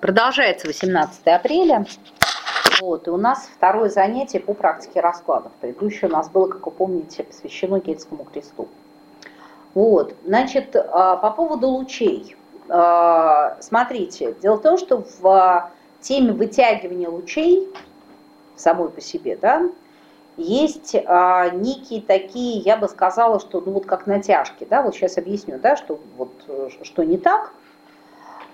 Продолжается 18 апреля. Вот, и у нас второе занятие по практике раскладов. Предыдущее у нас было, как вы помните, посвящено Кельтскому кресту. Вот, значит, а, по поводу лучей. А, смотрите, дело в том, что в теме вытягивания лучей самой по себе, да, есть а, некие такие, я бы сказала, что ну вот как натяжки, да, вот сейчас объясню, да, что вот что не так.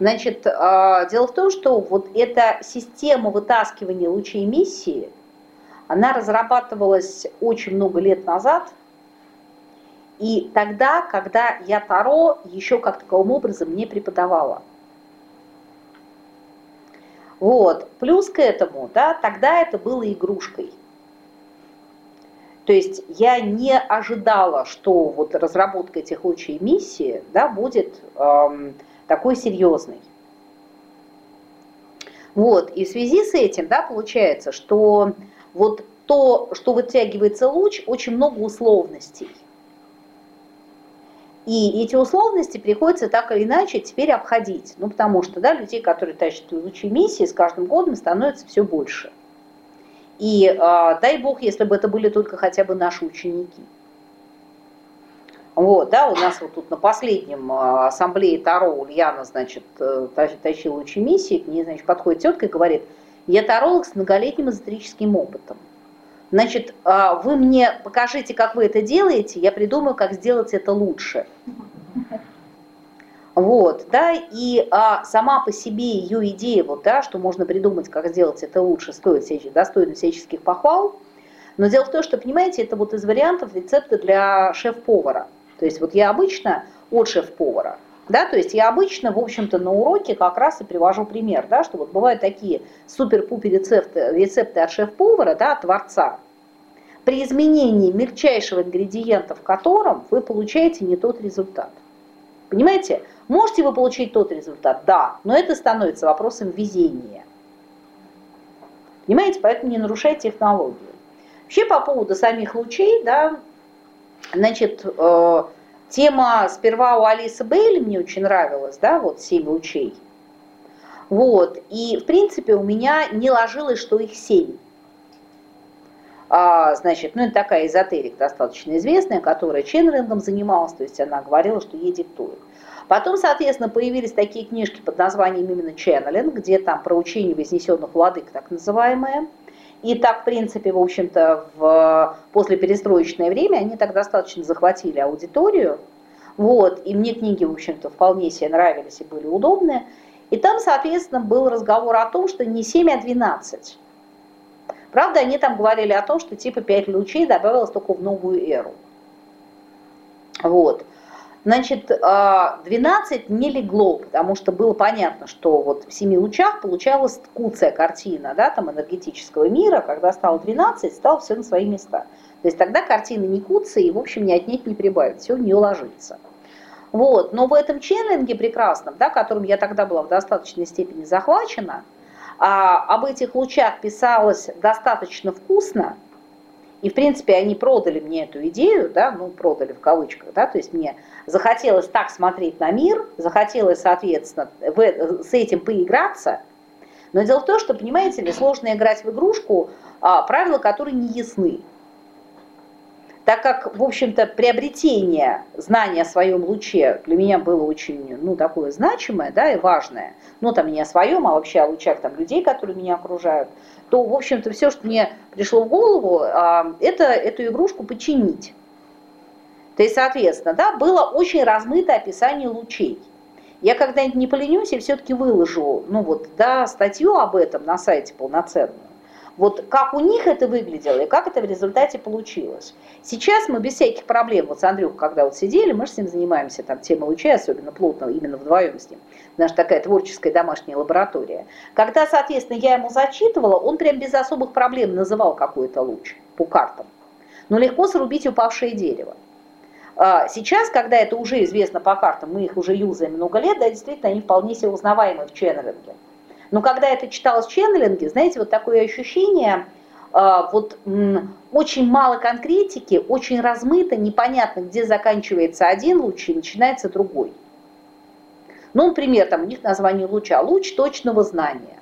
Значит, а, дело в том, что вот эта система вытаскивания лучей эмиссии, она разрабатывалась очень много лет назад, и тогда, когда я Таро еще как таковым образом не преподавала. Вот. Плюс к этому, да, тогда это было игрушкой. То есть я не ожидала, что вот разработка этих лучей эмиссии да, будет эм, такой серьезный. Вот, и в связи с этим, да, получается, что вот то, что вытягивается луч, очень много условностей. И эти условности приходится так или иначе теперь обходить. Ну, потому что, да, людей, которые тащат лучи миссии, с каждым годом становится все больше. И э, дай бог, если бы это были только хотя бы наши ученики. Вот, да, у нас вот тут на последнем а, ассамблее Таро Ульяна, значит, э, тащила учемиссии, к ней, значит, подходит тетка и говорит, я таролог с многолетним эзотерическим опытом. Значит, а, вы мне покажите, как вы это делаете, я придумаю, как сделать это лучше. Вот, да, и а, сама по себе ее идея, вот, да, что можно придумать, как сделать это лучше, стоит достойно всяческих похвал. Но дело в том, что, понимаете, это вот из вариантов рецепта для шеф-повара. То есть вот я обычно от шеф-повара, да, то есть я обычно, в общем-то, на уроке как раз и привожу пример, да, что вот бывают такие супер-пупер рецепты, рецепты от шеф-повара, да, от творца, при изменении мельчайшего ингредиента в котором вы получаете не тот результат. Понимаете? Можете вы получить тот результат? Да, но это становится вопросом везения. Понимаете? Поэтому не нарушайте технологию. Вообще по поводу самих лучей, да, Значит, э, тема сперва у Алисы Бейли мне очень нравилась, да, вот «Семь лучей». Вот, и в принципе у меня не ложилось, что их семь. А, значит, ну это такая эзотерик достаточно известная, которая ченнелингом занималась, то есть она говорила, что ей диктуют. Потом, соответственно, появились такие книжки под названием именно ченнелинг, где там про учение вознесенных владык, так называемое. И так, в принципе, в общем-то, в после перестроечное время они так достаточно захватили аудиторию. Вот, и мне книги, в общем-то, вполне себе нравились и были удобные. И там, соответственно, был разговор о том, что не 7, а 12. Правда, они там говорили о том, что типа 5 лучей добавилось только в новую эру. Вот. Значит, 12 а, не легло, потому что было понятно, что вот в семи лучах получалась куцая картина, да, там энергетического мира, когда стало 12, стало все на свои места. То есть тогда картина не куцая и, в общем, ни отнять, не прибавить, все в нее ложится. Вот, но в этом ченнинге прекрасном, да, которым я тогда была в достаточной степени захвачена, а, об этих лучах писалось достаточно вкусно, и, в принципе, они продали мне эту идею, да, ну, продали в кавычках, да, то есть мне захотелось так смотреть на мир, захотелось, соответственно, в, с этим поиграться. Но дело в том, что, понимаете ли, сложно играть в игрушку, а, правила которой не ясны так как, в общем-то, приобретение знания о своем луче для меня было очень, ну, такое значимое, да, и важное, ну, там, не о своем, а вообще о лучах там людей, которые меня окружают, то, в общем-то, все, что мне пришло в голову, а, это эту игрушку починить. То есть, соответственно, да, было очень размыто описание лучей. Я когда-нибудь не поленюсь и все-таки выложу, ну вот, да, статью об этом на сайте полноценную. Вот как у них это выглядело и как это в результате получилось. Сейчас мы без всяких проблем, вот с Андрюхой, когда вот сидели, мы же с ним занимаемся, там, темой лучей, особенно плотно, именно вдвоем с ним. Наша такая творческая домашняя лаборатория. Когда, соответственно, я ему зачитывала, он прям без особых проблем называл какой-то луч по картам. Но легко срубить упавшее дерево. А сейчас, когда это уже известно по картам, мы их уже юзаем много лет, да, действительно, они вполне себе узнаваемы в ченнелинге. Но когда это читалось в ченнелинге, знаете, вот такое ощущение, а, вот очень мало конкретики, очень размыто, непонятно, где заканчивается один луч и начинается другой. Ну, например, там у них название луча – луч точного знания.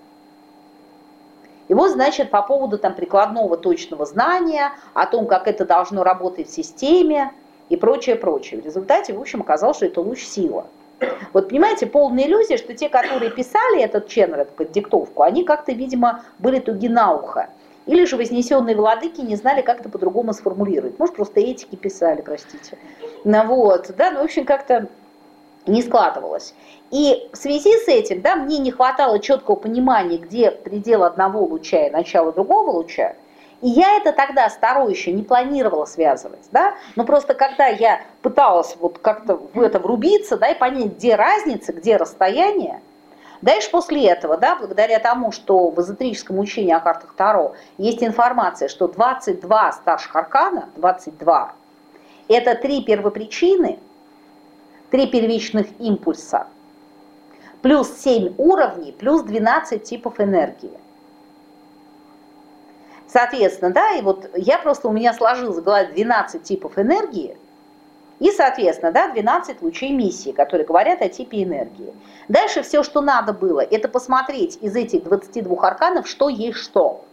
И вот, значит, по поводу там прикладного точного знания, о том, как это должно работать в системе и прочее, прочее. В результате, в общем, оказалось, что это луч сила. Вот понимаете, полная иллюзия, что те, которые писали этот ченнер, эту диктовку, они как-то, видимо, были туги на ухо. Или же вознесенные владыки не знали, как это по-другому сформулировать. Может, просто этики писали, простите. Ну вот, да, ну, в общем, как-то не складывалось. И в связи с этим, да, мне не хватало четкого понимания, где предел одного луча и начало другого луча. И я это тогда старой еще не планировала связывать, да, но просто когда я пыталась вот как-то в это врубиться, да, и понять, где разница, где расстояние, Дальше после этого, да, благодаря тому, что в эзотерическом учении о картах Таро есть информация, что 22 старших аркана, 22, это три первопричины, три первичных импульса, плюс 7 уровней, плюс 12 типов энергии. Соответственно, да, и вот я просто, у меня сложилось в голове 12 типов энергии, и, соответственно, да, 12 лучей миссии, которые говорят о типе энергии. Дальше все, что надо было, это посмотреть из этих 22 арканов, что есть что.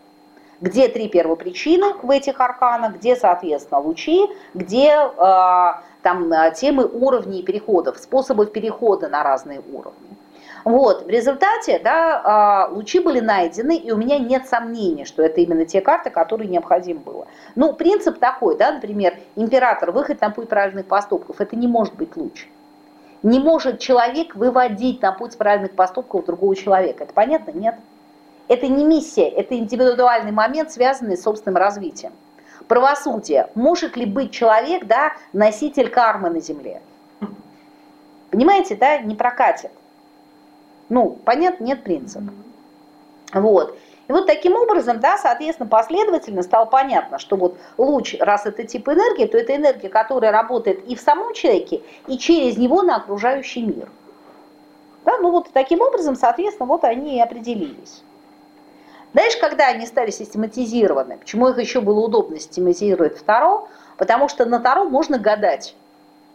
Где три первопричины в этих арканах, где, соответственно, лучи, где э, там темы уровней переходов, способов перехода на разные уровни. Вот, в результате, да, а, лучи были найдены, и у меня нет сомнений, что это именно те карты, которые необходимо было. Ну, принцип такой, да, например, император, выход на путь правильных поступков, это не может быть луч. Не может человек выводить на путь правильных поступков другого человека. Это понятно? Нет. Это не миссия, это индивидуальный момент, связанный с собственным развитием. Правосудие. Может ли быть человек, да, носитель кармы на земле? Понимаете, да, не прокатит. Ну, понятно, нет принципа. Вот. И вот таким образом, да, соответственно, последовательно стало понятно, что вот луч, раз это тип энергии, то это энергия, которая работает и в самом человеке, и через него на окружающий мир. Да, ну вот таким образом, соответственно, вот они и определились. Дальше, когда они стали систематизированы, почему их еще было удобно систематизировать в Таро? Потому что на Таро можно гадать.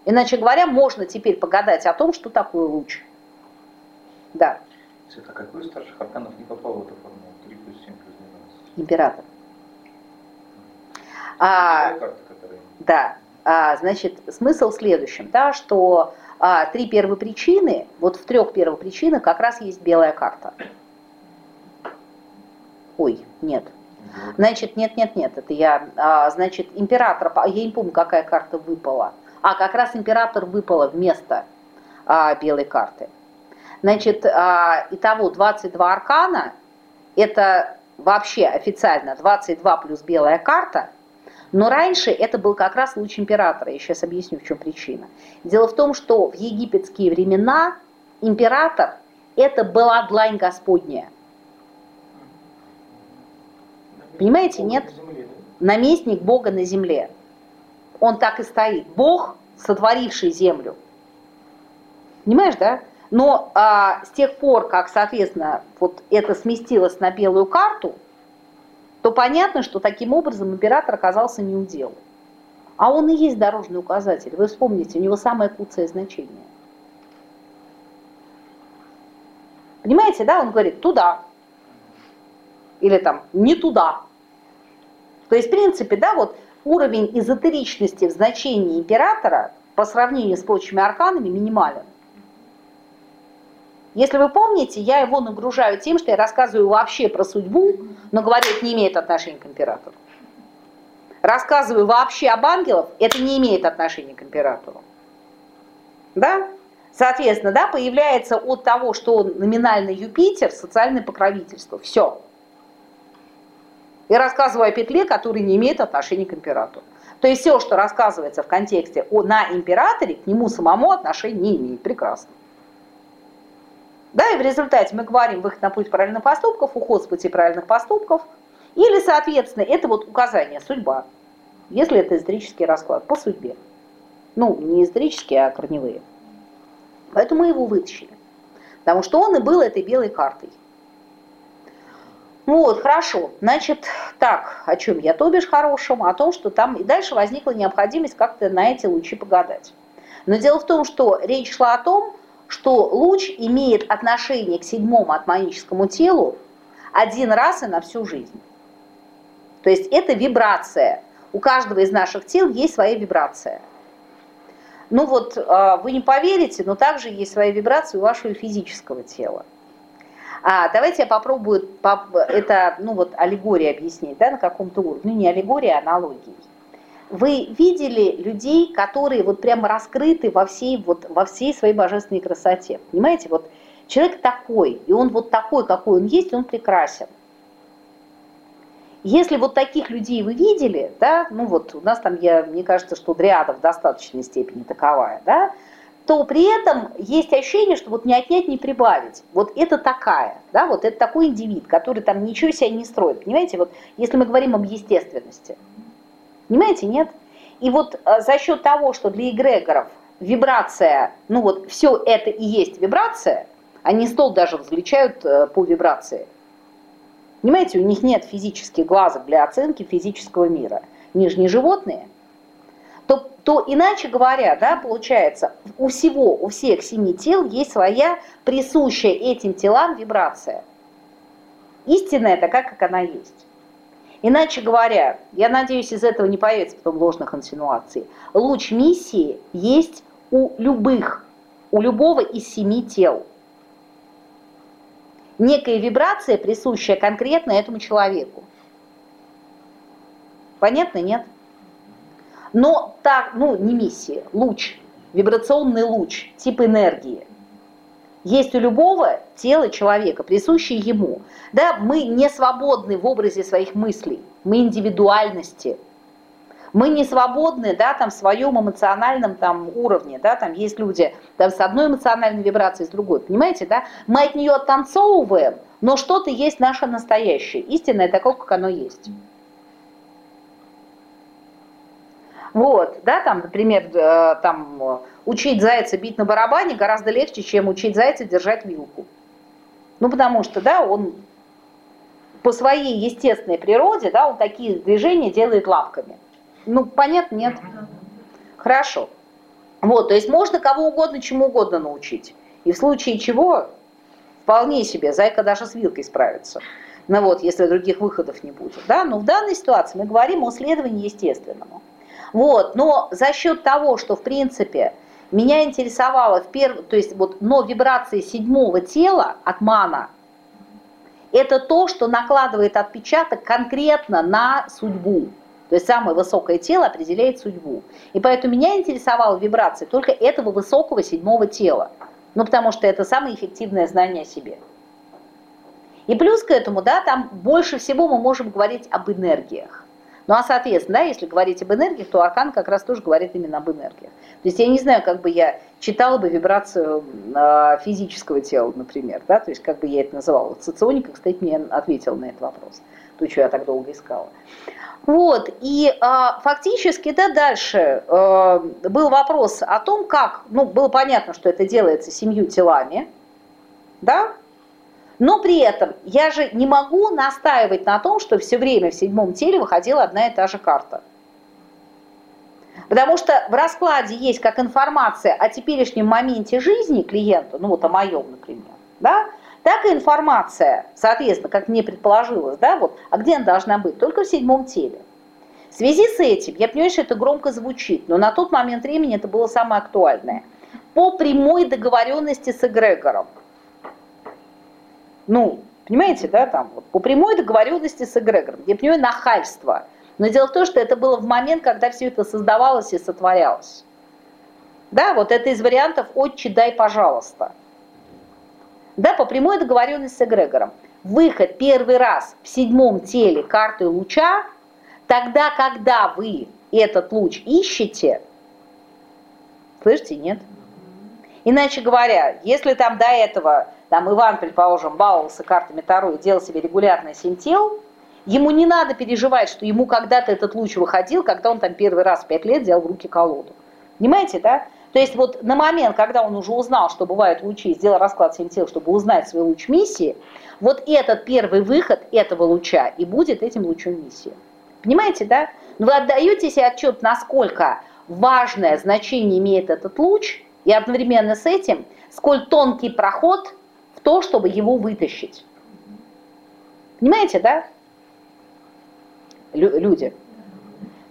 Иначе говоря, можно теперь погадать о том, что такое луч. Да. А какой из старших арканов не попал в эту формулу? 3 плюс 7 плюс 12. Император. А, карта, которая... Да. А, значит, смысл в следующем, да, что а, три первопричины, вот в трех первопричинах как раз есть белая карта. Ой, нет. Значит, нет, нет, нет, это я, а, значит, император, я не помню, какая карта выпала. А, как раз император выпала вместо а, белой карты. Значит, а, итого 22 аркана, это вообще официально 22 плюс белая карта, но раньше это был как раз луч императора, я сейчас объясню, в чем причина. Дело в том, что в египетские времена император это была длань Господняя. Понимаете, нет? Наместник Бога на земле. Он так и стоит. Бог, сотворивший землю. Понимаешь, да? Но а, с тех пор, как, соответственно, вот это сместилось на белую карту, то понятно, что таким образом император оказался не у дел. А он и есть дорожный указатель. Вы вспомните, у него самое куцое значение. Понимаете, да? Он говорит туда. Или там не туда. То есть, в принципе, да, вот уровень эзотеричности в значении императора по сравнению с прочими арканами минимален. Если вы помните, я его нагружаю тем, что я рассказываю вообще про судьбу, но говорю, это не имеет отношения к императору. Рассказываю вообще об ангелах, это не имеет отношения к императору. Да? Соответственно, да, появляется от того, что он номинально Юпитер, социальное покровительство. Все. И рассказываю о петле, который не имеет отношения к императору. То есть все, что рассказывается в контексте о, на императоре, к нему самому отношения не имеет. Прекрасно. Да, и в результате мы говорим выход на путь правильных поступков, уход с пути правильных поступков, или, соответственно, это вот указание, судьба, если это эзотерический расклад, по судьбе. Ну, не эзотерические, а корневые. Поэтому мы его вытащили. Потому что он и был этой белой картой. Ну вот, хорошо. Значит, так, о чем я, то бишь хорошем, о том, что там и дальше возникла необходимость как-то на эти лучи погадать. Но дело в том, что речь шла о том, что луч имеет отношение к седьмому атманическому телу один раз и на всю жизнь. То есть это вибрация. У каждого из наших тел есть своя вибрация. Ну вот, а, вы не поверите, но также есть своя вибрация у вашего физического тела. А, давайте я попробую это, ну вот, аллегория объяснить, да, на каком-то уровне. Ну, не аллегория, а аналогии. Вы видели людей, которые вот прямо раскрыты во всей, вот, во всей своей божественной красоте. Понимаете, вот человек такой, и он вот такой, какой он есть, он прекрасен. Если вот таких людей вы видели, да, ну вот у нас там, я, мне кажется, что дриада в достаточной степени таковая, да, то при этом есть ощущение, что вот не отнять, не прибавить. Вот это такая, да, вот это такой индивид, который там ничего себя не строит. Понимаете, вот если мы говорим об естественности. Понимаете, нет? И вот э, за счет того, что для эгрегоров вибрация, ну вот все это и есть вибрация, они стол даже различают э, по вибрации, Понимаете, у них нет физических глазок для оценки физического мира. Не животные. То, то иначе говоря, да, получается, у всего, у всех семи тел есть своя присущая этим телам вибрация. Истинная такая, как она есть. Иначе говоря, я надеюсь, из этого не появится потом ложных инсинуаций, луч миссии есть у любых, у любого из семи тел некая вибрация, присущая конкретно этому человеку. Понятно, нет? Но так, ну, не миссия, луч, вибрационный луч, тип энергии. Есть у любого тела человека, присущий ему. Да, мы не свободны в образе своих мыслей, мы индивидуальности – мы не свободны, да, там, в своем эмоциональном там уровне, да, там есть люди там, с одной эмоциональной вибрацией, с другой, понимаете, да, мы от нее оттанцовываем, но что-то есть наше настоящее, истинное такое, как оно есть. Вот, да, там, например, э, там, учить зайца бить на барабане гораздо легче, чем учить зайца держать вилку. Ну, потому что, да, он по своей естественной природе, да, он такие движения делает лапками. Ну, понятно, нет? Хорошо. Вот, то есть можно кого угодно чему угодно научить. И в случае чего, вполне себе, зайка даже с вилкой справится. Ну вот, если других выходов не будет. Да? Но в данной ситуации мы говорим о следовании естественному. Вот, но за счет того, что в принципе меня интересовало в перв... то есть вот, но вибрации седьмого тела от мана, это то, что накладывает отпечаток конкретно на судьбу. То есть самое высокое тело определяет судьбу. И поэтому меня интересовала вибрация только этого высокого седьмого тела. Ну, потому что это самое эффективное знание о себе. И плюс к этому, да, там больше всего мы можем говорить об энергиях. Ну, а соответственно, да, если говорить об энергиях, то аркан как раз тоже говорит именно об энергиях. То есть я не знаю, как бы я читала бы вибрацию э, физического тела, например, да, то есть как бы я это называла. Соционика, кстати, мне ответила на этот вопрос, то, что я так долго искала. Вот, и а, фактически, да, дальше а, был вопрос о том, как, ну, было понятно, что это делается семью телами, да, но при этом я же не могу настаивать на том, что все время в седьмом теле выходила одна и та же карта. Потому что в раскладе есть как информация о теперешнем моменте жизни клиента, ну вот о моем, например, да, так и информация, соответственно, как мне предположилось, да, вот, а где она должна быть? Только в седьмом теле. В связи с этим, я понимаю, что это громко звучит, но на тот момент времени это было самое актуальное. По прямой договоренности с эгрегором. Ну, понимаете, да, там, вот, по прямой договоренности с эгрегором. Я понимаю, нахальство. Но дело в том, что это было в момент, когда все это создавалось и сотворялось. Да, вот это из вариантов «Отче, дай, пожалуйста» да, по прямой договоренности с эгрегором. Выход первый раз в седьмом теле карты луча, тогда, когда вы этот луч ищете, слышите, нет? Иначе говоря, если там до этого там Иван, предположим, баловался картами Таро и делал себе регулярно семь тел, ему не надо переживать, что ему когда-то этот луч выходил, когда он там первый раз в пять лет взял в руки колоду. Понимаете, да? То есть вот на момент, когда он уже узнал, что бывают лучи, сделал расклад 7 тел, чтобы узнать свой луч миссии, вот этот первый выход этого луча и будет этим лучом миссии. Понимаете, да? Но вы отдаете себе отчет, насколько важное значение имеет этот луч, и одновременно с этим сколь тонкий проход то, чтобы его вытащить. Понимаете, да? Лю люди.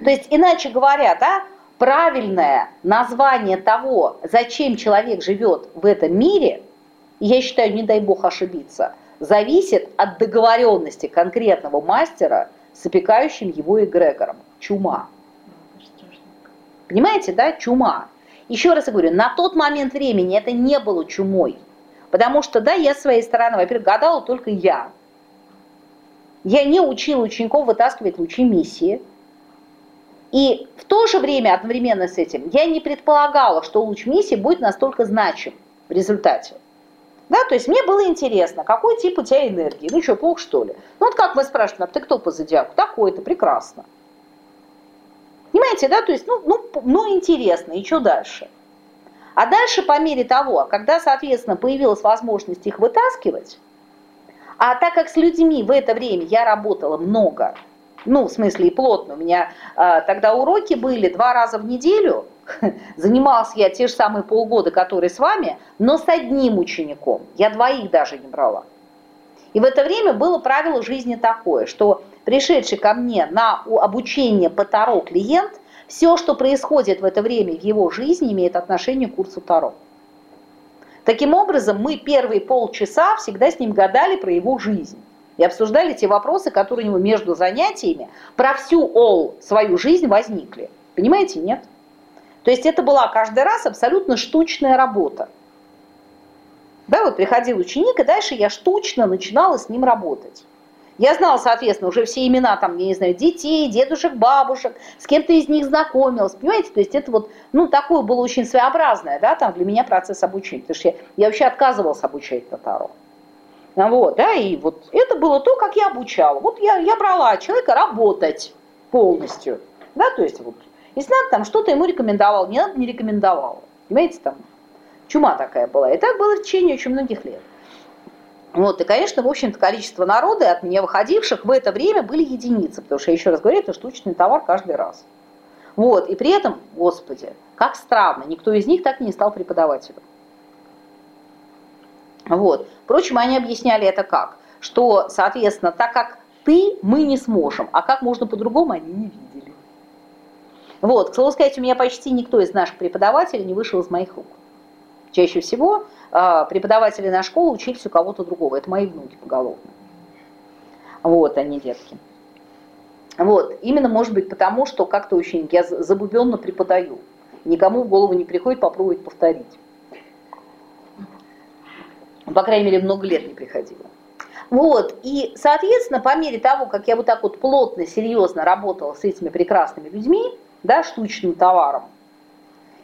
То есть, иначе говоря, да, правильное название того, зачем человек живет в этом мире, я считаю, не дай бог ошибиться, зависит от договоренности конкретного мастера с опекающим его эгрегором. Чума. Понимаете, да? Чума. Еще раз говорю, на тот момент времени это не было чумой. Потому что, да, я своей стороны, во-первых, гадала только я. Я не учила учеников вытаскивать лучи миссии. И в то же время, одновременно с этим, я не предполагала, что луч миссии будет настолько значим в результате. Да, то есть мне было интересно, какой тип у тебя энергии. Ну что, плохо что ли? Ну вот как мы спрашиваем, а ты кто по зодиаку? Такой-то, прекрасно. Понимаете, да, то есть, ну, ну, ну интересно, и что дальше? А дальше по мере того, когда, соответственно, появилась возможность их вытаскивать, а так как с людьми в это время я работала много, ну, в смысле и плотно, у меня э, тогда уроки были два раза в неделю, занимался я те же самые полгода, которые с вами, но с одним учеником, я двоих даже не брала. И в это время было правило жизни такое, что пришедший ко мне на обучение по Таро клиент, все, что происходит в это время в его жизни, имеет отношение к курсу Таро. Таким образом, мы первые полчаса всегда с ним гадали про его жизнь. И обсуждали те вопросы, которые у него между занятиями про всю all свою жизнь возникли. Понимаете, нет? То есть это была каждый раз абсолютно штучная работа. Да, вот приходил ученик, и дальше я штучно начинала с ним работать. Я знала, соответственно, уже все имена, там, я не знаю, детей, дедушек, бабушек, с кем-то из них знакомилась, понимаете? То есть это вот, ну, такое было очень своеобразное, да, там, для меня процесс обучения, потому что я, я вообще отказывалась обучать татару. Вот, да, и вот это было то, как я обучала. Вот я, я брала человека работать полностью, да, то есть вот, если надо, там, что-то ему рекомендовал, не надо, не рекомендовал. Понимаете, там, чума такая была. И так было в течение очень многих лет. Вот, и, конечно, в общем-то, количество народа, от меня выходивших в это время были единицы, потому что, я еще раз говорю, это штучный товар каждый раз. Вот, и при этом, господи, как странно, никто из них так и не стал преподавателем. Вот. Впрочем, они объясняли это как? Что, соответственно, так как ты, мы не сможем, а как можно по-другому, они не видели. Вот, к слову сказать, у меня почти никто из наших преподавателей не вышел из моих рук. Чаще всего э, преподаватели на школу учились у кого-то другого. Это мои внуки поголовно. Вот они, детки. Вот, именно, может быть, потому, что как-то очень я забубенно преподаю. Никому в голову не приходит попробовать повторить. По крайней мере, много лет не приходило. Вот, и, соответственно, по мере того, как я вот так вот плотно, серьезно работала с этими прекрасными людьми, да, штучным товаром,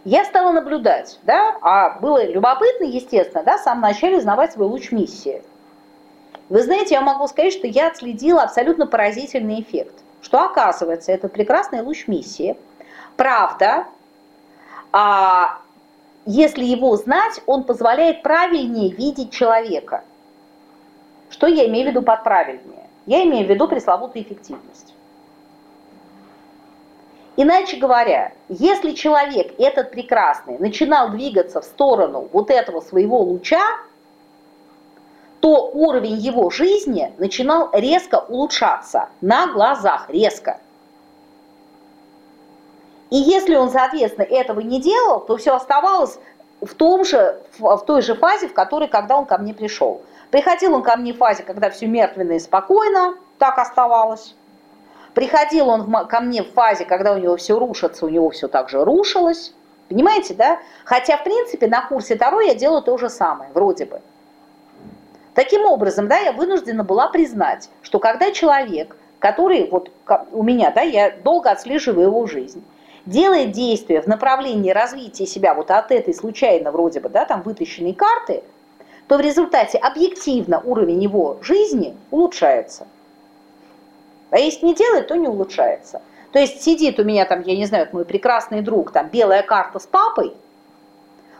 я стала наблюдать, да, а было любопытно, естественно, да, в самом начале узнавать свой луч миссии. Вы знаете, я могу сказать, что я отследила абсолютно поразительный эффект, что оказывается, это прекрасный луч миссии, правда, а, если его знать, он позволяет правильнее видеть человека. Что я имею в виду под правильнее? Я имею в виду пресловутую эффективность. Иначе говоря, если человек этот прекрасный начинал двигаться в сторону вот этого своего луча, то уровень его жизни начинал резко улучшаться на глазах, резко. И если он, соответственно, этого не делал, то все оставалось в, том же, в той же фазе, в которой, когда он ко мне пришел. Приходил он ко мне в фазе, когда все мертвенно и спокойно, так оставалось. Приходил он ко мне в фазе, когда у него все рушится, у него все так же рушилось. Понимаете, да? Хотя, в принципе, на курсе Таро я делаю то же самое, вроде бы. Таким образом, да, я вынуждена была признать, что когда человек, который вот у меня, да, я долго отслеживаю его жизнь, делает действия в направлении развития себя вот от этой случайно вроде бы, да, там вытащенной карты, то в результате объективно уровень его жизни улучшается. А если не делает, то не улучшается. То есть сидит у меня там, я не знаю, мой прекрасный друг, там белая карта с папой.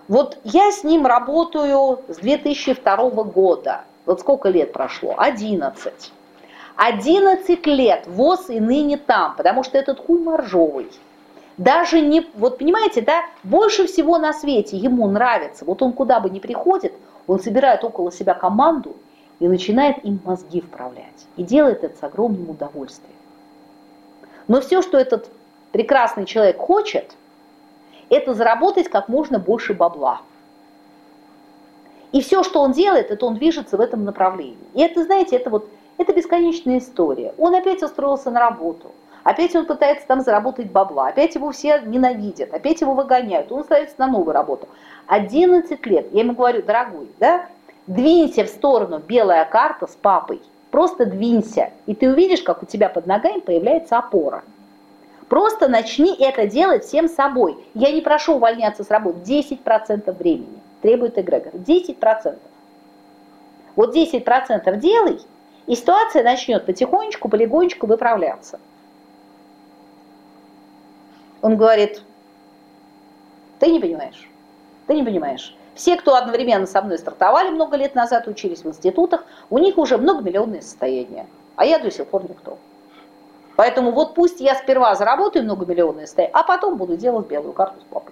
Вот я с ним работаю с 2002 года. Вот сколько лет прошло? 11. 11 лет ВОЗ и ныне там, потому что этот хуй моржовый. Даже не, вот понимаете, да, больше всего на свете ему нравится, вот он куда бы ни приходит, он собирает около себя команду и начинает им мозги вправлять. И делает это с огромным удовольствием. Но все, что этот прекрасный человек хочет, это заработать как можно больше бабла. И все, что он делает, это он движется в этом направлении. И это, знаете, это вот, это бесконечная история. Он опять устроился на работу. Опять он пытается там заработать бабла, опять его все ненавидят, опять его выгоняют, он становится на новую работу. 11 лет, я ему говорю, дорогой, да, двинься в сторону белая карта с папой, просто двинься, и ты увидишь, как у тебя под ногами появляется опора. Просто начни это делать всем собой. Я не прошу увольняться с работы 10% времени требует эгрегор. 10%. Вот 10% делай, и ситуация начнет потихонечку, полигонечку выправляться. Он говорит, ты не понимаешь, ты не понимаешь. Все, кто одновременно со мной стартовали много лет назад, учились в институтах, у них уже многомиллионное состояние, а я до сих пор никто. Поэтому вот пусть я сперва заработаю многомиллионное состояние, а потом буду делать белую карту с папой.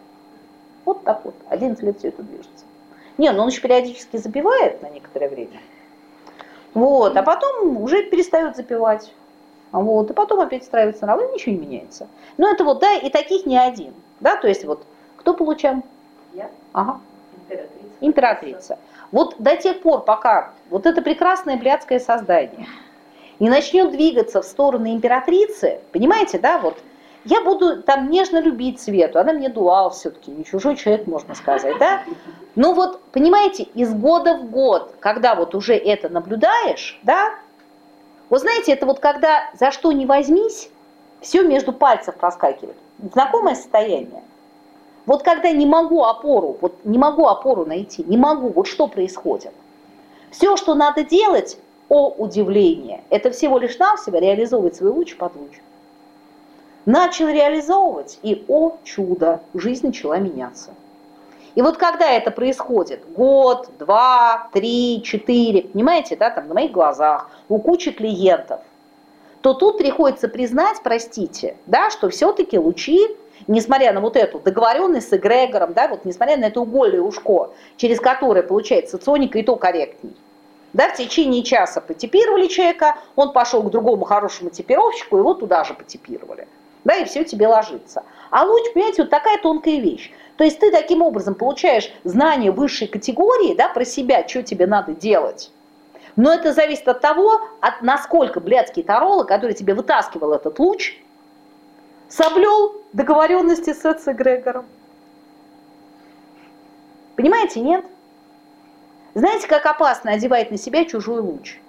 Вот так вот, 11 лет все это движется. Не, ну он еще периодически запивает на некоторое время. Вот, а потом уже перестает запивать. Вот, и потом опять устраивается на и ничего не меняется. Но это вот, да, и таких не один. Да, то есть вот, кто получал? Я. Ага. Императрица. Императрица. Вот до тех пор, пока вот это прекрасное блядское создание не начнет двигаться в сторону императрицы, понимаете, да, вот, я буду там нежно любить Свету, она мне дуал все-таки, не чужой человек, можно сказать, да? Но вот, понимаете, из года в год, когда вот уже это наблюдаешь, да, вот знаете, это вот когда за что не возьмись, все между пальцев проскакивает. Знакомое состояние. Вот когда не могу опору, вот не могу опору найти, не могу, вот что происходит. Все, что надо делать, о удивление, это всего лишь навсего реализовывать свой луч под луч начал реализовывать, и, о чудо, жизнь начала меняться. И вот когда это происходит, год, два, три, четыре, понимаете, да, там на моих глазах, у кучи клиентов, то тут приходится признать, простите, да, что все-таки лучи, несмотря на вот эту договоренность с эгрегором, да, вот несмотря на это угольное ушко, через которое получается соника и то корректней, да, в течение часа потипировали человека, он пошел к другому хорошему типировщику, его туда же потипировали да, и все тебе ложится. А луч, понимаете, вот такая тонкая вещь. То есть ты таким образом получаешь знания высшей категории, да, про себя, что тебе надо делать. Но это зависит от того, от насколько блядский таролог, который тебе вытаскивал этот луч, соблюл договоренности с Эцегрегором. Понимаете, нет? Знаете, как опасно одевать на себя чужой луч?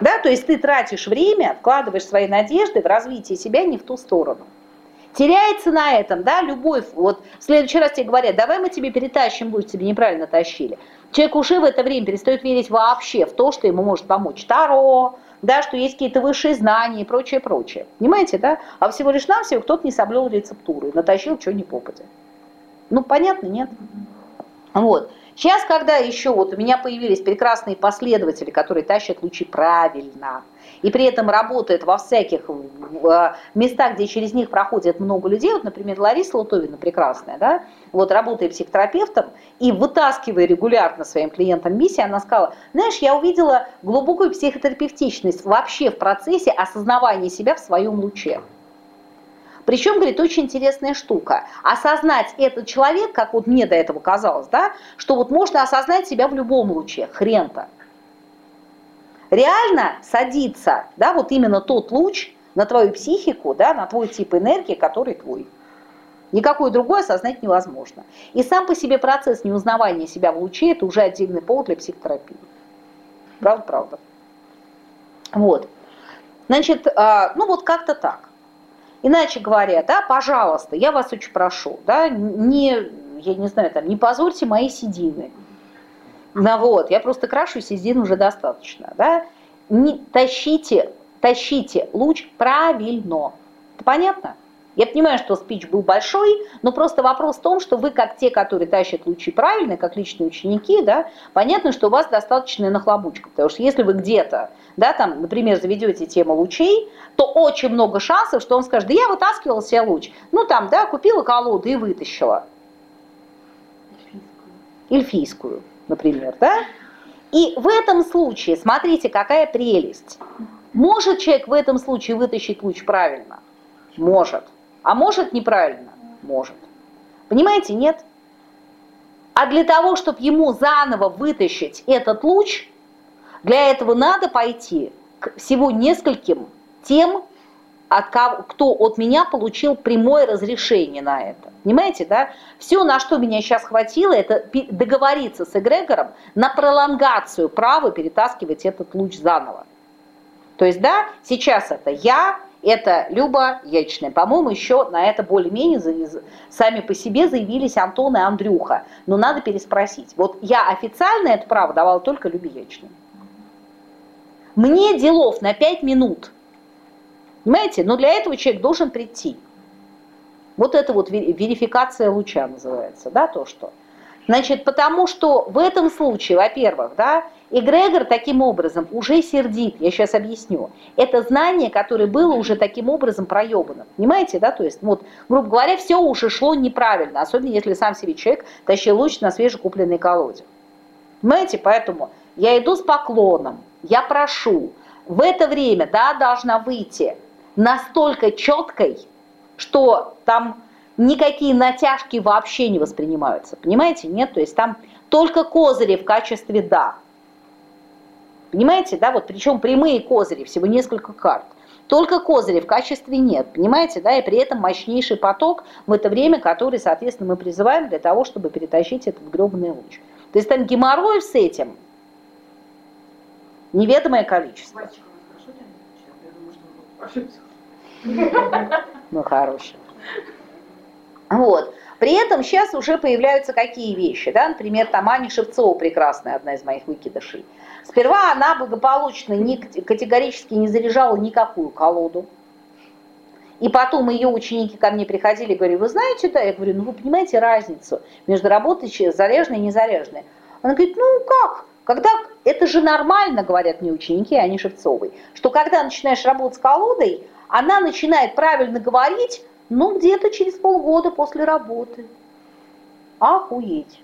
Да, то есть ты тратишь время, вкладываешь свои надежды в развитие себя не в ту сторону. Теряется на этом, да, любовь. Вот в следующий раз тебе говорят, давай мы тебе перетащим луч, тебе неправильно тащили. Человек уже в это время перестает верить вообще в то, что ему может помочь Таро, да, что есть какие-то высшие знания и прочее, прочее. Понимаете, да? А всего лишь навсего кто-то не соблюл рецептуру и натащил что ни попадя. Ну, понятно, нет? Вот. Сейчас, когда еще вот у меня появились прекрасные последователи, которые тащат лучи правильно, и при этом работают во всяких э, местах, где через них проходит много людей, вот, например, Лариса Лутовина прекрасная, да, вот работая психотерапевтом и вытаскивая регулярно своим клиентам миссии, она сказала, знаешь, я увидела глубокую психотерапевтичность вообще в процессе осознавания себя в своем луче. Причем, говорит, очень интересная штука. Осознать этот человек, как вот мне до этого казалось, да, что вот можно осознать себя в любом луче, хрен-то. Реально садится, да, вот именно тот луч на твою психику, да, на твой тип энергии, который твой. Никакой другой осознать невозможно. И сам по себе процесс неузнавания себя в луче – это уже отдельный повод для психотерапии. Правда, правда. Вот. Значит, а, ну вот как-то так. Иначе говоря, да, пожалуйста, я вас очень прошу, да, не, я не знаю, там, не позорьте мои седины. Ну вот, я просто крашу седин уже достаточно, да. Не, тащите, тащите луч правильно. Это понятно? Я понимаю, что спич был большой, но просто вопрос в том, что вы, как те, которые тащат лучи правильно, как личные ученики, да, понятно, что у вас достаточная нахлобучка. Потому что если вы где-то, да, там, например, заведете тему лучей, то очень много шансов, что он скажет, да я вытаскивал себе луч. Ну там, да, купила колоду и вытащила. Эльфийскую, например, да? И в этом случае, смотрите, какая прелесть. Может человек в этом случае вытащить луч правильно? Может. А может неправильно? Может. Понимаете, нет? А для того, чтобы ему заново вытащить этот луч, для этого надо пойти к всего нескольким тем, от кого, кто от меня получил прямое разрешение на это. Понимаете, да? Все, на что меня сейчас хватило, это договориться с эгрегором на пролонгацию права перетаскивать этот луч заново. То есть, да, сейчас это я, это Люба Ячная. По-моему, еще на это более-менее сами по себе заявились Антон и Андрюха. Но надо переспросить. Вот я официально это право давала только Любе Ячной. Мне делов на 5 минут. Понимаете? Но для этого человек должен прийти. Вот это вот верификация луча называется, да, то, что. Значит, потому что в этом случае, во-первых, да, эгрегор таким образом уже сердит, я сейчас объясню. Это знание, которое было уже таким образом проебано. Понимаете, да? То есть, вот, грубо говоря, все уже шло неправильно, особенно если сам себе человек тащил луч на свежекупленной колоде. Понимаете, поэтому я иду с поклоном, я прошу. В это время, да, должна выйти настолько четкой, что там никакие натяжки вообще не воспринимаются. Понимаете? Нет, то есть там только козыри в качестве «да». Понимаете, да, вот причем прямые козыри, всего несколько карт. Только козыри в качестве нет, понимаете, да, и при этом мощнейший поток в это время, который, соответственно, мы призываем для того, чтобы перетащить этот гребаный луч. То есть там геморроев с этим неведомое количество. Ну, хороший. Вот. При этом сейчас уже появляются какие вещи, да, например, там Аня Шевцова прекрасная, одна из моих выкидышей. Сперва она благополучно не, категорически не заряжала никакую колоду. И потом ее ученики ко мне приходили и говорили, вы знаете, да? Я говорю, ну вы понимаете разницу между работой заряженной и незаряженной? Она говорит, ну как? Когда это же нормально, говорят мне ученики, а не Шевцовой, что когда начинаешь работать с колодой, она начинает правильно говорить, ну, где-то через полгода после работы. Охуеть.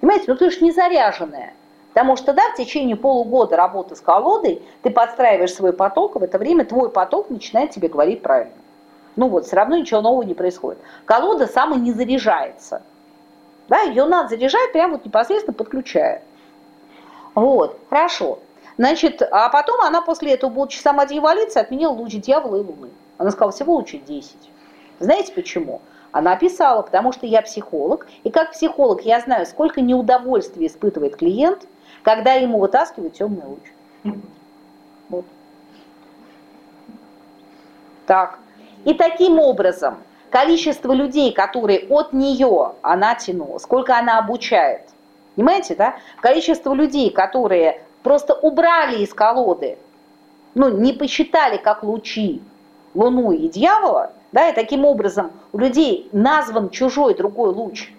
Понимаете, ну ты же не заряженная. Потому что, да, в течение полугода работы с колодой ты подстраиваешь свой поток, и в это время твой поток начинает тебе говорить правильно. Ну вот, все равно ничего нового не происходит. Колода сама не заряжается. Да, ее надо заряжать прямо вот непосредственно подключая. Вот, хорошо. Значит, а потом она после этого, будучи сама дьяволицей, отменила луч дьявола и луны. Она сказала, всего лучше 10. Знаете почему? Она описала, потому что я психолог, и как психолог я знаю, сколько неудовольствия испытывает клиент, когда ему вытаскивают темный луч. Вот. Так. И таким образом количество людей, которые от нее она тянула, сколько она обучает, понимаете, да? Количество людей, которые просто убрали из колоды, ну, не посчитали как лучи, Луну и дьявола, да, и таким образом у людей назван чужой другой луч,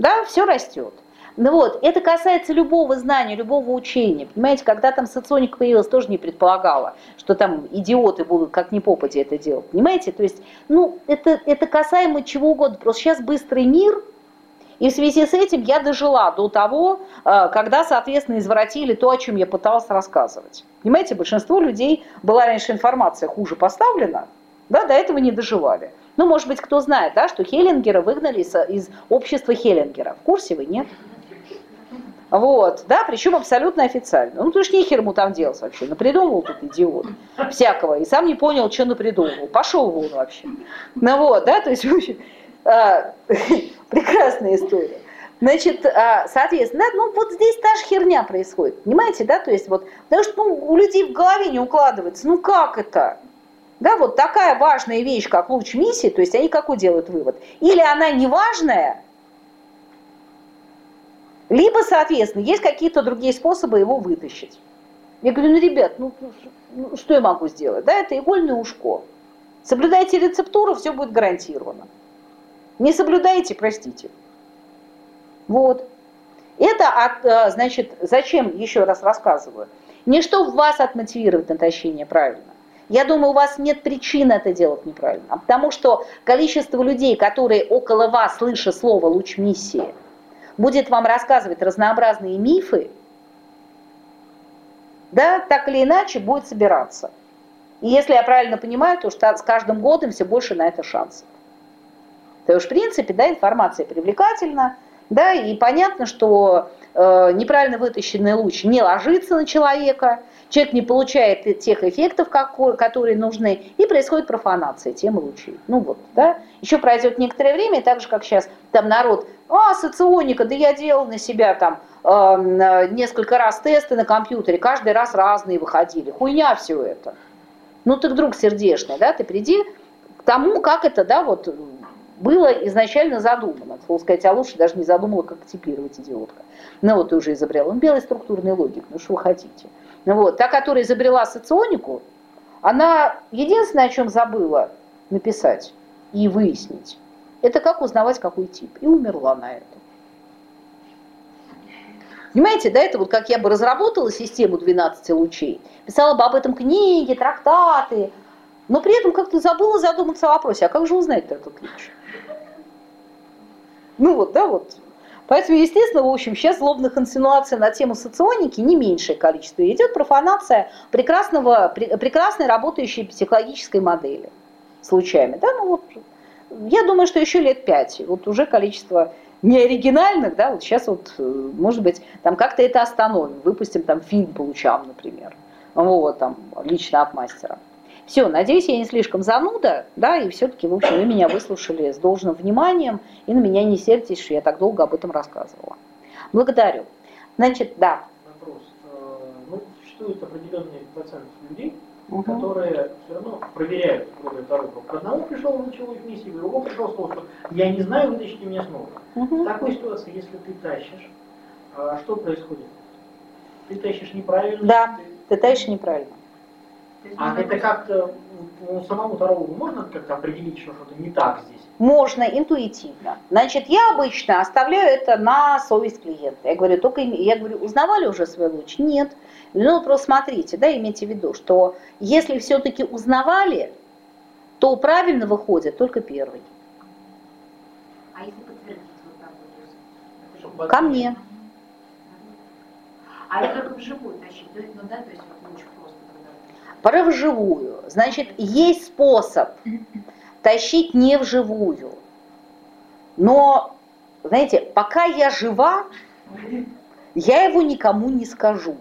да, все растет. Ну вот, это касается любого знания, любого учения. Понимаете, когда там соционика появилась, тоже не предполагала, что там идиоты будут как ни попади это делать. Понимаете, то есть, ну, это, это касаемо чего угодно. Просто сейчас быстрый мир, и в связи с этим я дожила до того, э, когда, соответственно, извратили то, о чем я пыталась рассказывать. Понимаете, большинство людей была раньше информация хуже поставлена, да, до этого не доживали. Ну, может быть, кто знает, да, что Хеллингера выгнали из, общества Хеллингера. В курсе вы, нет? Вот, да, причем абсолютно официально. Ну, ты ж нехер ему там делать вообще. Напридумывал тут идиот всякого. И сам не понял, что напридумывал. Пошел вон вообще. Ну вот, да, то есть, прекрасная история. Значит, а, соответственно, ну вот здесь та же херня происходит, понимаете, да, то есть вот, потому что ну, у людей в голове не укладывается, ну как это? Да, вот такая важная вещь, как луч миссии, то есть они какой делают вывод? Или она не важная, либо, соответственно, есть какие-то другие способы его вытащить. Я говорю, ну, ребят, ну, ну что я могу сделать? Да, это игольное ушко. Соблюдайте рецептуру, все будет гарантировано. Не соблюдаете, простите. Вот. Это, от, э, значит, зачем, еще раз рассказываю, не что вас отмотивировать на тащение правильно. Я думаю, у вас нет причин это делать неправильно. Потому что количество людей, которые около вас, слыша слово «луч миссии», будет вам рассказывать разнообразные мифы, да, так или иначе будет собираться. И если я правильно понимаю, то что с каждым годом все больше на это шансов. То есть, в принципе, да, информация привлекательна, да, и понятно, что э, неправильно вытащенный луч не ложится на человека, человек не получает тех эффектов, какой, которые нужны, и происходит профанация темы лучей. Ну вот, да. Еще пройдет некоторое время, так же, как сейчас там народ, а, соционика, да я делал на себя там э, несколько раз тесты на компьютере, каждый раз разные выходили. Хуйня все это. Ну ты друг сердечный, да, ты приди к тому, как это, да, вот было изначально задумано. Слово сказать, а лучше даже не задумала, как типировать идиотка. Ну вот ты уже изобрел. Он белый структурный логик, ну что вы хотите. Ну вот, та, которая изобрела соционику, она единственное, о чем забыла написать и выяснить, это как узнавать, какой тип. И умерла на этом. Понимаете, да, это вот как я бы разработала систему 12 лучей, писала бы об этом книги, трактаты, но при этом как-то забыла задуматься о вопросе, а как же узнать этот луч? Ну вот, да, вот. Поэтому, естественно, в общем, сейчас злобных инсинуаций на тему соционики не меньшее количество. Идет профанация прекрасного, прекрасной работающей психологической модели случаями. Да, ну вот, я думаю, что еще лет пять. Вот уже количество неоригинальных, да, вот сейчас вот, может быть, там как-то это остановим, выпустим там фильм по лучам, например, вот, там, лично от мастера. Все, надеюсь, я не слишком зануда, да, и все-таки, в общем, вы меня выслушали с должным вниманием, и на меня не сердитесь, что я так долго об этом рассказывала. Благодарю. Значит, да. Вопрос. Э, ну, существует определенный процент людей, угу. которые все равно проверяют кроме второго. К одному пришел в лучевую миссию, к другому пришел с того, что я не знаю, вытащите меня снова. Угу. В такой ситуации, если ты тащишь, а что происходит? Ты тащишь неправильно? Да, ты, ты тащишь неправильно. А это как-то ну, самому тарологу можно как-то определить, что что-то не так здесь? Можно, интуитивно. Значит, я обычно оставляю это на совесть клиента. Я говорю, только я говорю, узнавали уже свой луч? Нет. Ну, просто смотрите, да, имейте в виду, что если все-таки узнавали, то правильно выходит только первый. А если подтвердить вот так Ко мне. А это только вживую тащить, ну да, то есть про вживую. Значит, есть способ тащить не вживую. Но, знаете, пока я жива, я его никому не скажу.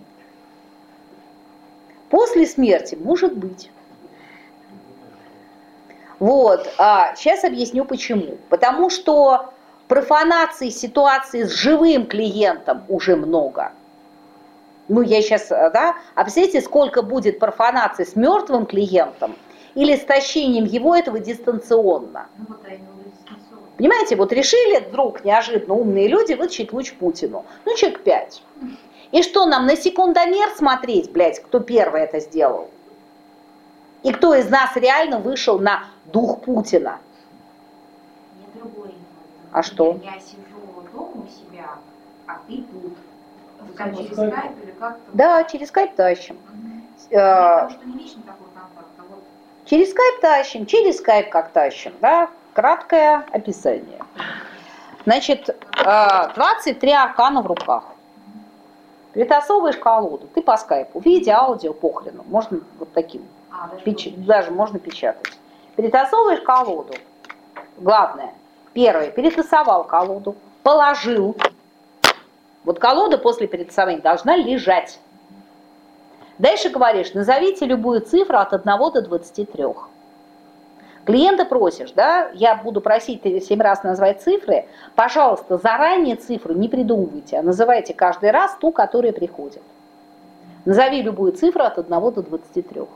После смерти, может быть. Вот, а сейчас объясню почему. Потому что профанации ситуации с живым клиентом уже много ну я сейчас, э, да, а представляете, сколько будет профанации с мертвым клиентом или с тащением его этого дистанционно. Ну, вот, Понимаете, вот решили вдруг неожиданно умные люди вытащить луч Путину. Ну, человек пять. И что нам, на секундомер смотреть, блядь, кто первый это сделал? И кто из нас реально вышел на дух Путина? А что? Я сижу дома у себя. Там через скайп или как-то? Да, через скайп тащим. Угу. А, что не личный такой контакт, а вот... Через скайп тащим, через скайп как тащим, да, краткое описание. Значит, 23 а, аркана в руках. Притасовываешь колоду, ты по скайпу, видео, аудио, похрену, можно вот таким, а, даже, печ... даже можно печатать. Перетасовываешь колоду, главное, первое, перетасовал колоду, положил, вот колода после перетасования должна лежать. Дальше говоришь, назовите любую цифру от 1 до 23. Клиента просишь, да, я буду просить 7 раз назвать цифры, пожалуйста, заранее цифру не придумывайте, а называйте каждый раз ту, которая приходит. Назови любую цифру от 1 до 23. Угу.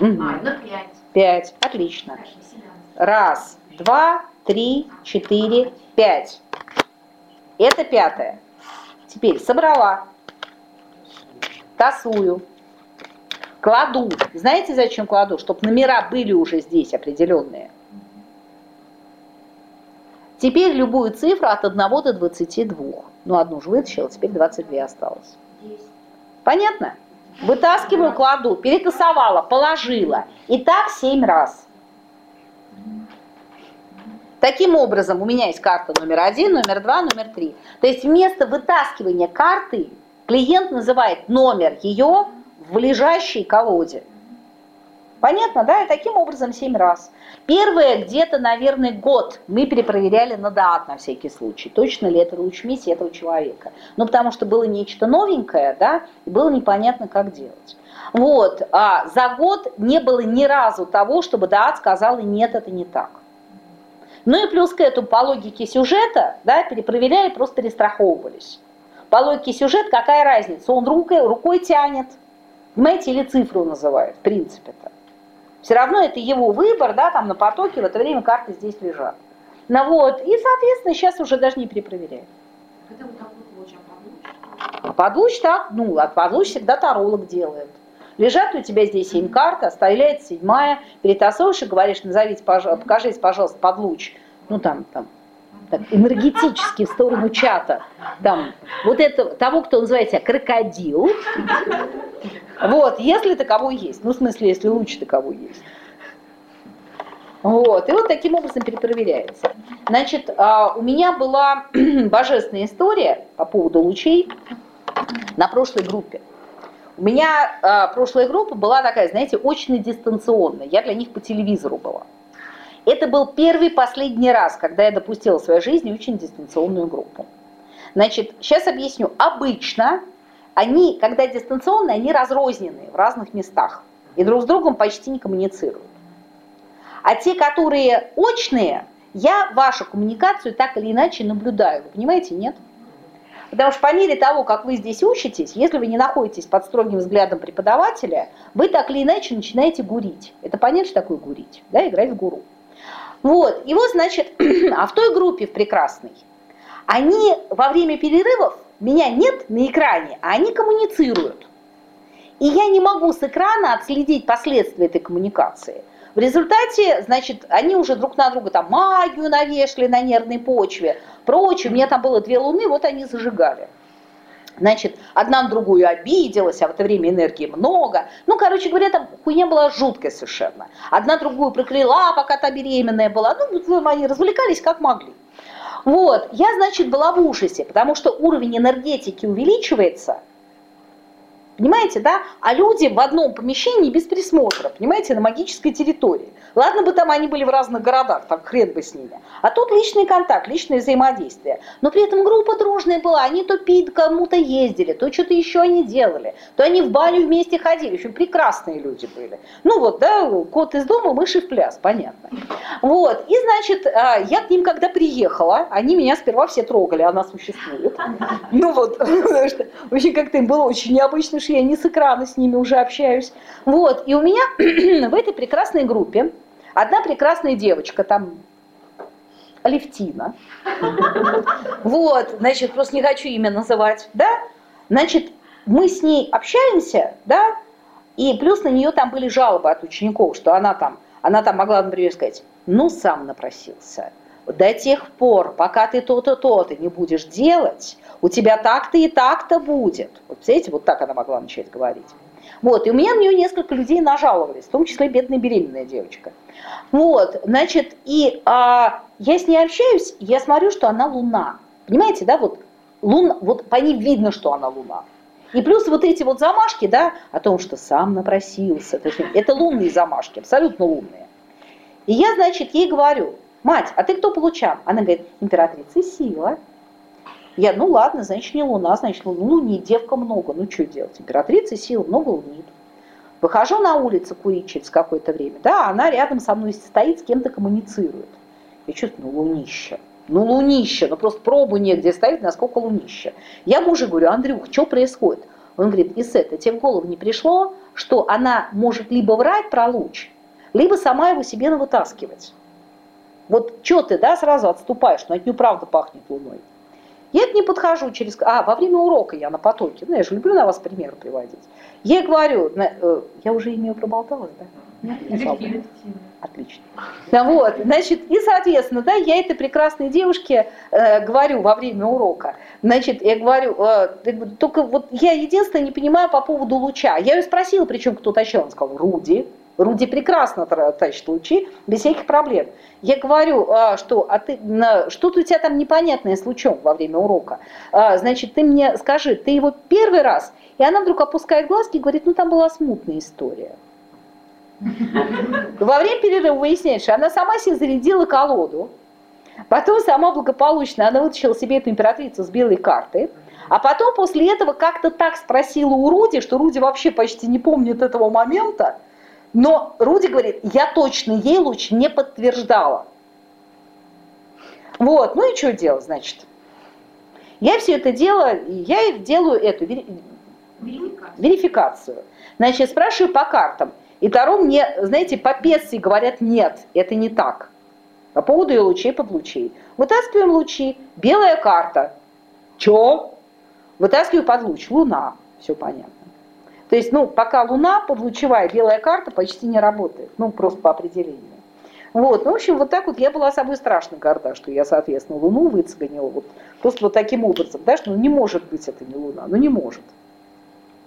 А, ну 5. 5, отлично. Раз, два, три, четыре, пять. Это пятое. Теперь собрала, тасую, Кладу. Знаете, зачем кладу? Чтобы номера были уже здесь определенные. Теперь любую цифру от 1 до 22. Ну, одну же вытащила, теперь 22 осталось. Понятно? Вытаскиваю, кладу, перетасовала, положила. И так 7 раз. Таким образом, у меня есть карта номер один, номер два, номер три. То есть вместо вытаскивания карты клиент называет номер ее в лежащей колоде. Понятно, да? И таким образом 7 раз. Первое, где-то, наверное, год мы перепроверяли на дат на всякий случай. Точно ли это луч миссии этого человека. Ну, потому что было нечто новенькое, да, и было непонятно, как делать. Вот, а за год не было ни разу того, чтобы дат сказала, нет, это не так. Ну и плюс к этому, по логике сюжета, да, перепроверяли, просто перестраховывались. По логике сюжета какая разница? Он рукой, рукой тянет, понимаете, или цифру называет, в принципе-то. Все равно это его выбор, да, там на потоке в это время карты здесь лежат. Ну вот, и, соответственно, сейчас уже даже не перепроверяем. Это вот такой луч, а подлуч? так, ну, а подлуч всегда таролог делает. Лежат у тебя здесь семь карт, оставляется седьмая, перетасовываешь и говоришь, назовите, пожалуйста, покажите, пожалуйста, подлуч. Ну, там, там, так, энергетически в сторону чата. Там, вот это, того, кто называет себя крокодил, вот, если таковой есть. Ну, в смысле, если луч таковой есть. Вот, и вот таким образом перепроверяется. Значит, а, у меня была божественная история по поводу лучей на прошлой группе. У меня а, прошлая группа была такая, знаете, очень дистанционная. Я для них по телевизору была. Это был первый последний раз, когда я допустила в своей жизни очень дистанционную группу. Значит, сейчас объясню. Обычно они, когда дистанционные, они разрозненные в разных местах и друг с другом почти не коммуницируют. А те, которые очные, я вашу коммуникацию так или иначе наблюдаю. Вы понимаете, нет? Потому что по мере того, как вы здесь учитесь, если вы не находитесь под строгим взглядом преподавателя, вы так или иначе начинаете гурить. Это понятно, что такое гурить? Да, играть в гуру. Вот, и вот, значит, а в той группе, в прекрасной, они во время перерывов меня нет на экране, а они коммуницируют. И я не могу с экрана отследить последствия этой коммуникации. В результате, значит, они уже друг на друга там магию навешали на нервной почве, прочее. У меня там было две луны, вот они зажигали. Значит, одна на другую обиделась, а в это время энергии много. Ну, короче говоря, там хуйня была жуткая совершенно. Одна другую прокляла, пока та беременная была. Ну, они развлекались как могли. Вот, я, значит, была в ужасе, потому что уровень энергетики увеличивается – Понимаете, да? А люди в одном помещении без присмотра, понимаете, на магической территории. Ладно бы там они были в разных городах, там хрен бы с ними. А тут личный контакт, личное взаимодействие. Но при этом группа дружная была, они то пить кому-то ездили, то что-то еще они делали, то они в баню вместе ходили. В общем, прекрасные люди были. Ну вот, да, кот из дома, мыши в пляс, понятно. Вот, и значит, а, я к ним когда приехала, они меня сперва все трогали, она существует. Ну вот, в общем, как-то им было очень необычно, что я не с экрана с ними уже общаюсь. Вот, и у меня в этой прекрасной группе одна прекрасная девочка, там Алевтина. Вот, значит, просто не хочу имя называть, да? Значит, мы с ней общаемся, да, и плюс на нее там были жалобы от учеников, что она там, она там могла, например, сказать, ну, сам напросился. До тех пор, пока ты то-то, то-то не будешь делать, у тебя так-то и так-то будет. Вот, видите, вот так она могла начать говорить. Вот, и у меня на нее несколько людей нажаловались, в том числе бедная беременная девочка. Вот, значит, и а, я с ней общаюсь, я смотрю, что она луна. Понимаете, да, вот, луна, вот по ней видно, что она луна. И плюс вот эти вот замашки, да, о том, что сам напросился, это лунные замашки, абсолютно лунные. И я, значит, ей говорю, мать, а ты кто получал? Она говорит, императрица сила. Я, ну ладно, значит, не луна, значит, ну не девка много, ну что делать? Императрица сил, много лунит. Выхожу на улицу курить через какое-то время, да, она рядом со мной стоит, с кем-то коммуницирует. Я чувствую, ну лунище, ну лунище, ну просто пробу негде ставить, насколько лунище. Я мужу говорю, Андрюх, что происходит? Он говорит, Исет, тебе в голову не пришло, что она может либо врать про луч, либо сама его себе навытаскивать. Вот что ты, да, сразу отступаешь, но от нее правда пахнет луной. Я к ней подхожу через... А, во время урока я на потоке. Ну, я же люблю на вас примеры приводить. Я говорю, э, я уже имею проболталась, да? Нет, Отлично. Ну, вот, значит, и, соответственно, да, я этой прекрасной девушке э, говорю во время урока, значит, я говорю, э, только вот я единственное не понимаю по поводу луча. Я ее спросила, причем кто тащил, он сказал, Руди. Руди прекрасно тащит лучи, без всяких проблем. Я говорю, а, что а ты, что-то у тебя там непонятное с лучом во время урока. А, значит, ты мне скажи, ты его первый раз? И она вдруг опускает глазки и говорит, ну там была смутная история. Во время перерыва выясняется, что она сама себе зарядила колоду, потом сама благополучно, она вытащила себе эту императрицу с белой карты, а потом после этого как-то так спросила у Руди, что Руди вообще почти не помнит этого момента, но Руди говорит, я точно ей луч не подтверждала. Вот, ну и что делать, значит? Я все это дело, я делаю эту верификацию. верификацию. Значит, спрашиваю по картам. И Таро мне, знаете, по песси говорят, нет, это не так. По поводу и лучей под лучей. Вытаскиваем лучи, белая карта. Чё? Вытаскиваю под луч, луна. Все понятно. То есть, ну, пока луна, подлучевая белая карта почти не работает. Ну, просто по определению. Вот, ну, в общем, вот так вот я была собой страшно горда, что я, соответственно, Луну выцегонила вот просто вот таким образом, да, что ну, не может быть это не Луна, ну не может.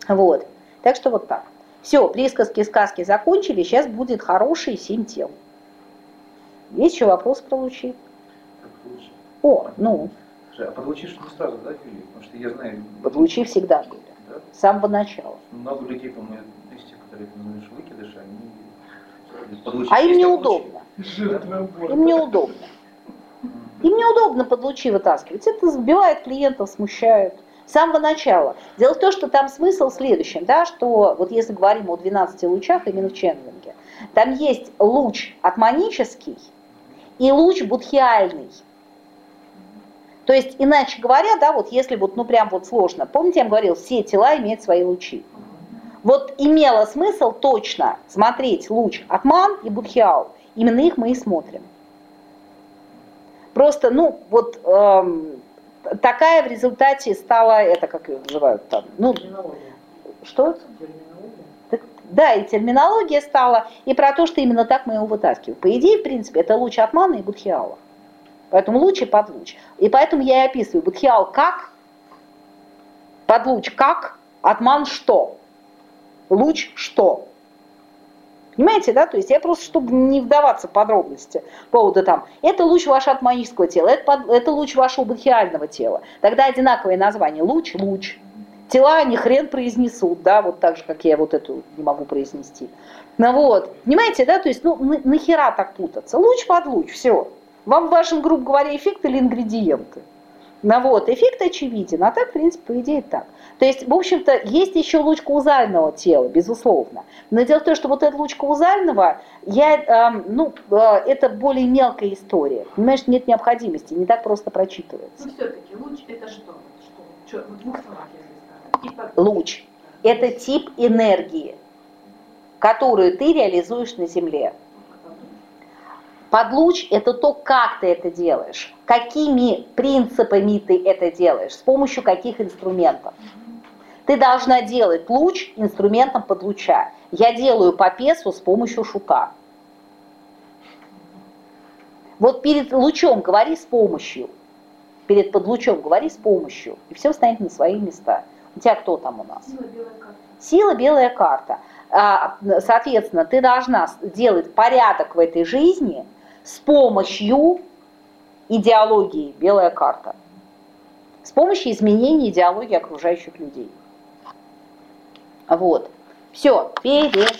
Вот, так что вот так. Все, присказки, сказки закончили, сейчас будет хороший семь тел. Есть еще вопрос про лучи? О, ну. А под лучи не сразу, да, Филипп? Потому что я знаю... Под лучи всегда были. С самого начала. Много людей, по-моему, из тех, которые ты называешь выкидыши, они... Под лучи а им неудобно. Им неудобно. Им неудобно под лучи вытаскивать. Это сбивает клиентов, смущает с самого начала. Дело в том, что там смысл в следующем, да, что вот если говорим о 12 лучах именно в ченнелинге, там есть луч атманический и луч будхиальный. То есть, иначе говоря, да, вот если вот, ну прям вот сложно, помните, я вам говорил, все тела имеют свои лучи. Вот имело смысл точно смотреть луч Атман и Будхиал. Именно их мы и смотрим. Просто, ну, вот эм, такая в результате стала, это как ее называют там, ну, что? Так, да, и терминология стала, и про то, что именно так мы его вытаскиваем. По идее, в принципе, это луч Атмана и Будхиала. Поэтому луч и подлуч. И поэтому я и описываю Будхиал как, подлуч как, Атман что, луч что. Понимаете, да? То есть я просто, чтобы не вдаваться в подробности по поводу там, это луч вашего атманического тела, это, под, это луч вашего будхиального тела. Тогда одинаковое название. Луч, луч. Тела они хрен произнесут, да, вот так же, как я вот эту не могу произнести. Ну вот, понимаете, да, то есть, ну, нахера так путаться? Луч под луч, все. Вам важен, грубо говоря, эффект или ингредиенты. Ну вот, эффект очевиден, а так, в принципе, по идее так. То есть, в общем-то, есть еще луч каузального тела, безусловно. Но дело в том, что вот этот луч каузального, я, э, ну, э, это более мелкая история. Понимаешь, нет необходимости, не так просто прочитывается. Ну, все-таки луч это что? что? что? В двух словах, если Луч – это тип энергии, которую ты реализуешь на Земле. Подлуч – это то, как ты это делаешь, какими принципами ты это делаешь, с помощью каких инструментов. Ты должна делать луч инструментом подлуча. Я делаю по песу с помощью шута. Вот перед лучом говори с помощью. Перед подлучом говори с помощью. И все встанет на свои места. У тебя кто там у нас? Сила белая карта. Сила белая карта. А, соответственно, ты должна делать порядок в этой жизни с помощью идеологии белая карта. С помощью изменения идеологии окружающих людей. Вот. Все, перерыв.